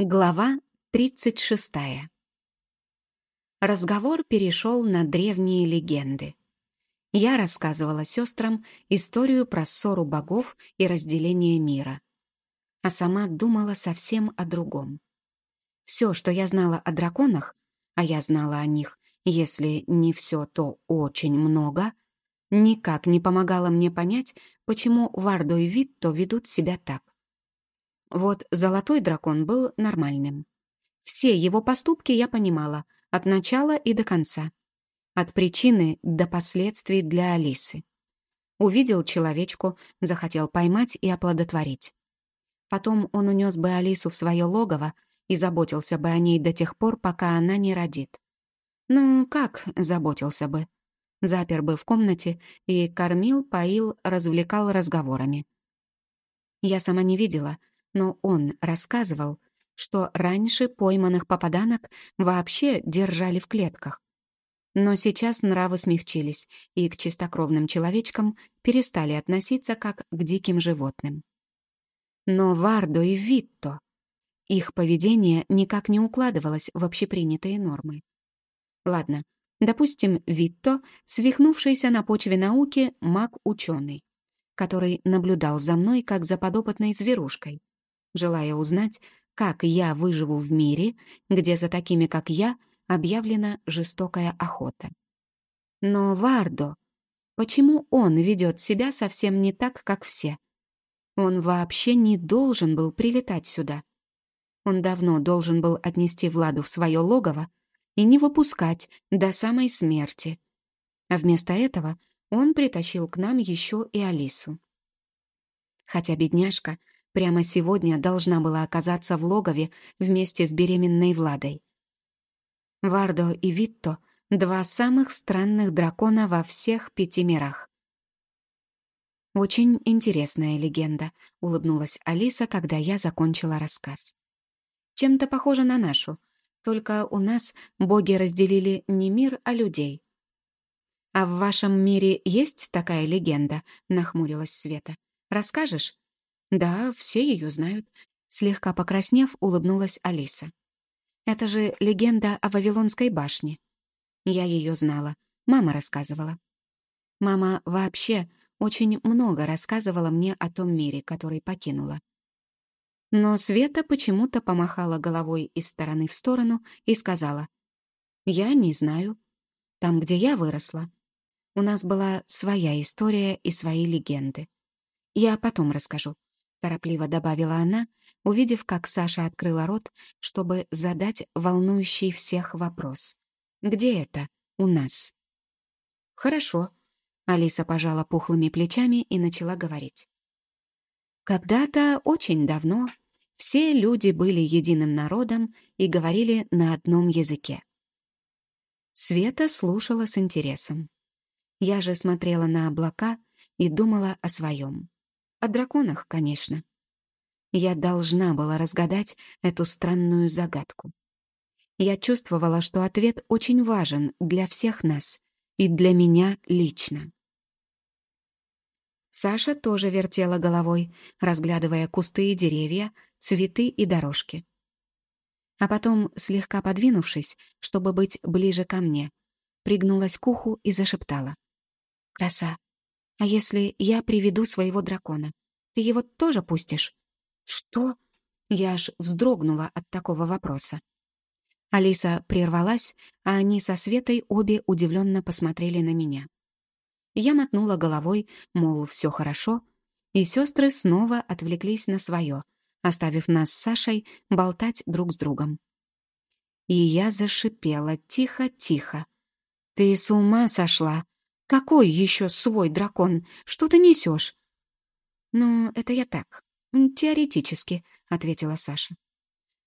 Глава 36. Разговор перешел на древние легенды. Я рассказывала сестрам историю про ссору богов и разделение мира, а сама думала совсем о другом. Все, что я знала о драконах, а я знала о них, если не все, то очень много, никак не помогало мне понять, почему Вардо и Витто ведут себя так. Вот золотой дракон был нормальным. Все его поступки я понимала, от начала и до конца. От причины до последствий для Алисы. Увидел человечку, захотел поймать и оплодотворить. Потом он унес бы Алису в свое логово и заботился бы о ней до тех пор, пока она не родит. Ну, как заботился бы? Запер бы в комнате и кормил, поил, развлекал разговорами. Я сама не видела, но он рассказывал, что раньше пойманных попаданок вообще держали в клетках. Но сейчас нравы смягчились, и к чистокровным человечкам перестали относиться как к диким животным. Но Вардо и Витто, их поведение никак не укладывалось в общепринятые нормы. Ладно, допустим, Витто, свихнувшийся на почве науки маг-ученый, который наблюдал за мной как за подопытной зверушкой, желая узнать, как я выживу в мире, где за такими, как я, объявлена жестокая охота. Но Вардо, почему он ведет себя совсем не так, как все? Он вообще не должен был прилетать сюда. Он давно должен был отнести Владу в свое логово и не выпускать до самой смерти. А вместо этого он притащил к нам еще и Алису. Хотя бедняжка прямо сегодня должна была оказаться в логове вместе с беременной Владой. Вардо и Витто — два самых странных дракона во всех пяти мирах. «Очень интересная легенда», — улыбнулась Алиса, когда я закончила рассказ. «Чем-то похоже на нашу, только у нас боги разделили не мир, а людей». «А в вашем мире есть такая легенда?» — нахмурилась Света. «Расскажешь?» «Да, все ее знают», — слегка покраснев, улыбнулась Алиса. «Это же легенда о Вавилонской башне». Я ее знала, мама рассказывала. Мама вообще очень много рассказывала мне о том мире, который покинула. Но Света почему-то помахала головой из стороны в сторону и сказала, «Я не знаю. Там, где я выросла, у нас была своя история и свои легенды. Я потом расскажу. — торопливо добавила она, увидев, как Саша открыла рот, чтобы задать волнующий всех вопрос. «Где это? У нас?» «Хорошо», — Алиса пожала пухлыми плечами и начала говорить. «Когда-то, очень давно, все люди были единым народом и говорили на одном языке. Света слушала с интересом. Я же смотрела на облака и думала о своем. О драконах, конечно. Я должна была разгадать эту странную загадку. Я чувствовала, что ответ очень важен для всех нас и для меня лично. Саша тоже вертела головой, разглядывая кусты и деревья, цветы и дорожки. А потом, слегка подвинувшись, чтобы быть ближе ко мне, пригнулась к уху и зашептала. «Краса, а если я приведу своего дракона, ты его тоже пустишь?» «Что?» Я аж вздрогнула от такого вопроса. Алиса прервалась, а они со Светой обе удивленно посмотрели на меня. Я мотнула головой, мол, все хорошо, и сестры снова отвлеклись на свое, оставив нас с Сашей болтать друг с другом. И я зашипела тихо-тихо. «Ты с ума сошла? Какой еще свой дракон? Что ты несешь?» «Ну, это я так. Теоретически», — ответила Саша.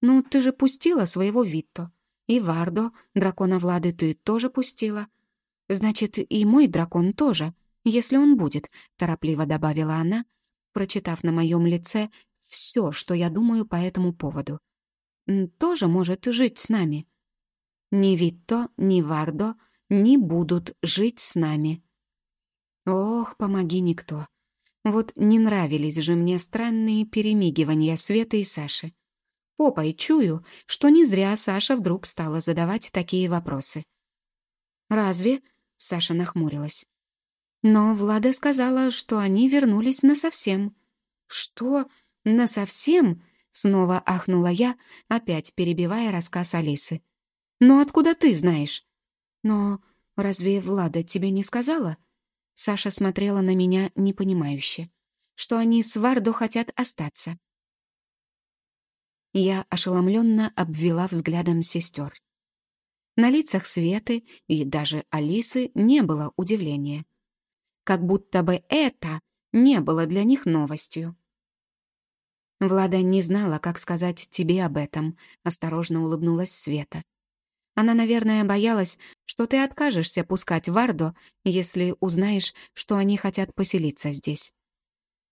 «Ну, ты же пустила своего Витто. И Вардо, дракона Влады, ты тоже пустила. Значит, и мой дракон тоже, если он будет», — торопливо добавила она, прочитав на моем лице все, что я думаю по этому поводу. «Тоже может жить с нами». «Ни Витто, ни Вардо не будут жить с нами». «Ох, помоги никто». Вот не нравились же мне странные перемигивания Светы и Саши. Попой чую, что не зря Саша вдруг стала задавать такие вопросы. «Разве?» — Саша нахмурилась. Но Влада сказала, что они вернулись насовсем. «Что? Насовсем?» — снова ахнула я, опять перебивая рассказ Алисы. «Но откуда ты знаешь?» «Но разве Влада тебе не сказала?» Саша смотрела на меня непонимающе. «Что они с Вардо хотят остаться?» Я ошеломленно обвела взглядом сестер. На лицах Светы и даже Алисы не было удивления. Как будто бы это не было для них новостью. «Влада не знала, как сказать тебе об этом», — осторожно улыбнулась Света. Она, наверное, боялась, что ты откажешься пускать Вардо, если узнаешь, что они хотят поселиться здесь.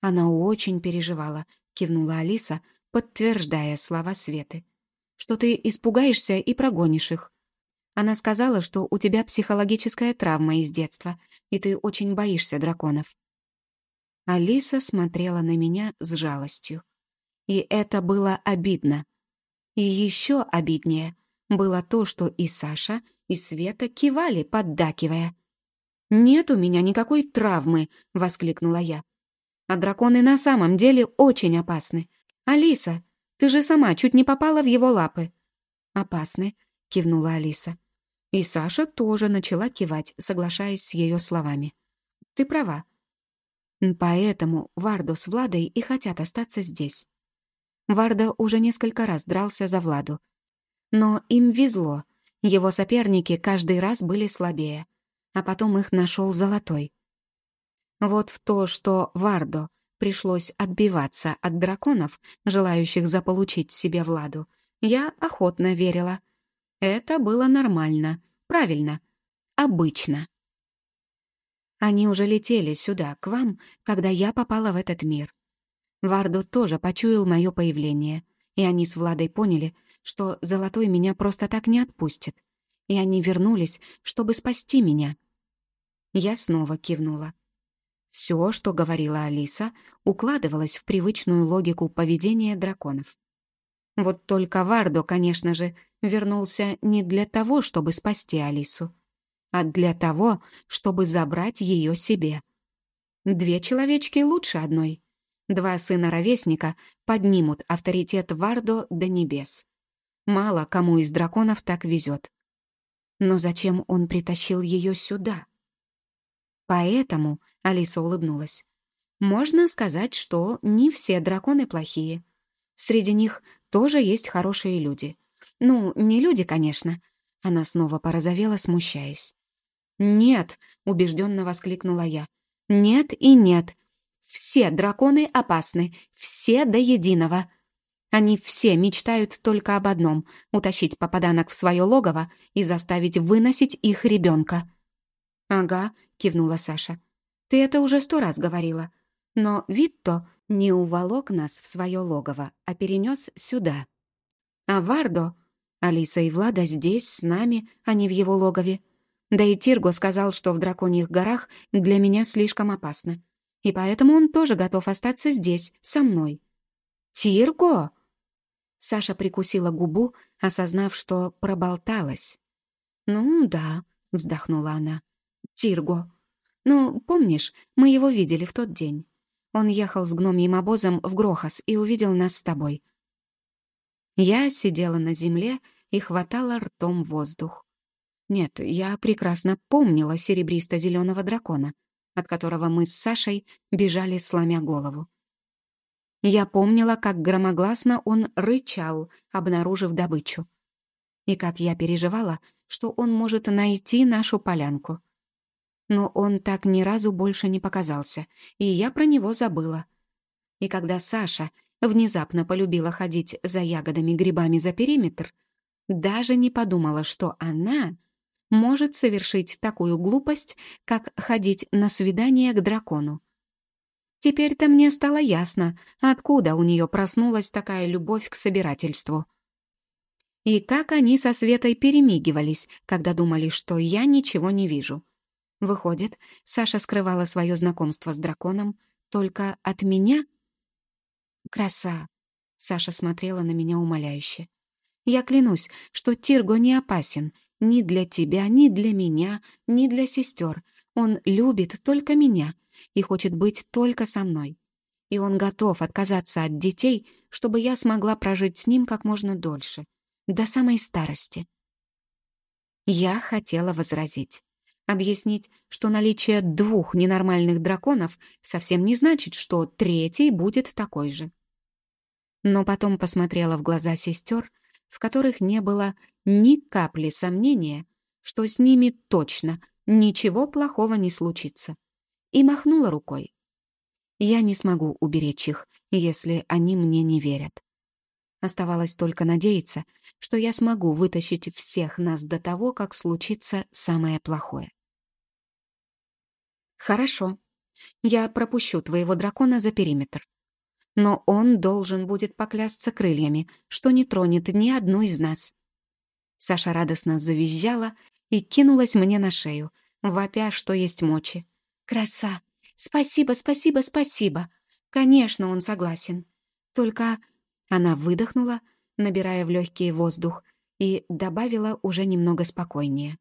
Она очень переживала, кивнула Алиса, подтверждая слова Светы. Что ты испугаешься и прогонишь их. Она сказала, что у тебя психологическая травма из детства, и ты очень боишься драконов. Алиса смотрела на меня с жалостью. И это было обидно. И еще обиднее — было то, что и Саша, и Света кивали, поддакивая. «Нет у меня никакой травмы!» — воскликнула я. «А драконы на самом деле очень опасны. Алиса, ты же сама чуть не попала в его лапы». «Опасны», — кивнула Алиса. И Саша тоже начала кивать, соглашаясь с ее словами. «Ты права. Поэтому Вардо с Владой и хотят остаться здесь. Варда уже несколько раз дрался за Владу, но им везло. Его соперники каждый раз были слабее. А потом их нашел Золотой. Вот в то, что Вардо пришлось отбиваться от драконов, желающих заполучить себе Владу, я охотно верила. Это было нормально, правильно, обычно. Они уже летели сюда, к вам, когда я попала в этот мир. Вардо тоже почуял мое появление, и они с Владой поняли, что Золотой меня просто так не отпустит, и они вернулись, чтобы спасти меня. Я снова кивнула. Все, что говорила Алиса, укладывалось в привычную логику поведения драконов. Вот только Вардо, конечно же, вернулся не для того, чтобы спасти Алису, а для того, чтобы забрать ее себе. Две человечки лучше одной. Два сына-ровесника поднимут авторитет Вардо до небес. Мало кому из драконов так везет. Но зачем он притащил ее сюда? Поэтому, Алиса улыбнулась, можно сказать, что не все драконы плохие. Среди них тоже есть хорошие люди. Ну, не люди, конечно. Она снова порозовела, смущаясь. «Нет!» — убежденно воскликнула я. «Нет и нет. Все драконы опасны. Все до единого. Они все мечтают только об одном — утащить попаданок в свое логово и заставить выносить их ребенка. «Ага», — кивнула Саша. «Ты это уже сто раз говорила. Но Витто не уволок нас в свое логово, а перенес сюда. А Вардо... Алиса и Влада здесь, с нами, а не в его логове. Да и Тирго сказал, что в Драконьих горах для меня слишком опасно. И поэтому он тоже готов остаться здесь, со мной». «Тирго?» Саша прикусила губу, осознав, что проболталась. «Ну да», — вздохнула она. «Тирго. Ну, помнишь, мы его видели в тот день. Он ехал с гномьим обозом в Грохос и увидел нас с тобой». Я сидела на земле и хватала ртом воздух. Нет, я прекрасно помнила серебристо-зеленого дракона, от которого мы с Сашей бежали, сломя голову. Я помнила, как громогласно он рычал, обнаружив добычу. И как я переживала, что он может найти нашу полянку. Но он так ни разу больше не показался, и я про него забыла. И когда Саша внезапно полюбила ходить за ягодами-грибами за периметр, даже не подумала, что она может совершить такую глупость, как ходить на свидание к дракону. Теперь-то мне стало ясно, откуда у нее проснулась такая любовь к собирательству. И как они со Светой перемигивались, когда думали, что я ничего не вижу. Выходит, Саша скрывала свое знакомство с драконом только от меня? Краса. Саша смотрела на меня умоляюще. «Я клянусь, что Тирго не опасен ни для тебя, ни для меня, ни для сестер. Он любит только меня и хочет быть только со мной. И он готов отказаться от детей, чтобы я смогла прожить с ним как можно дольше, до самой старости». Я хотела возразить. Объяснить, что наличие двух ненормальных драконов совсем не значит, что третий будет такой же. Но потом посмотрела в глаза сестер, в которых не было ни капли сомнения, что с ними точно ничего плохого не случится, и махнула рукой. Я не смогу уберечь их, если они мне не верят. Оставалось только надеяться, что я смогу вытащить всех нас до того, как случится самое плохое. «Хорошо. Я пропущу твоего дракона за периметр. Но он должен будет поклясться крыльями, что не тронет ни одну из нас». Саша радостно завизжала и кинулась мне на шею, вопя, что есть мочи. «Краса! Спасибо, спасибо, спасибо! Конечно, он согласен. Только...» Она выдохнула, набирая в легкий воздух, и добавила уже немного спокойнее.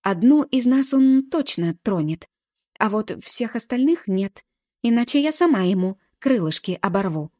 «Одну из нас он точно тронет, а вот всех остальных нет, иначе я сама ему крылышки оборву.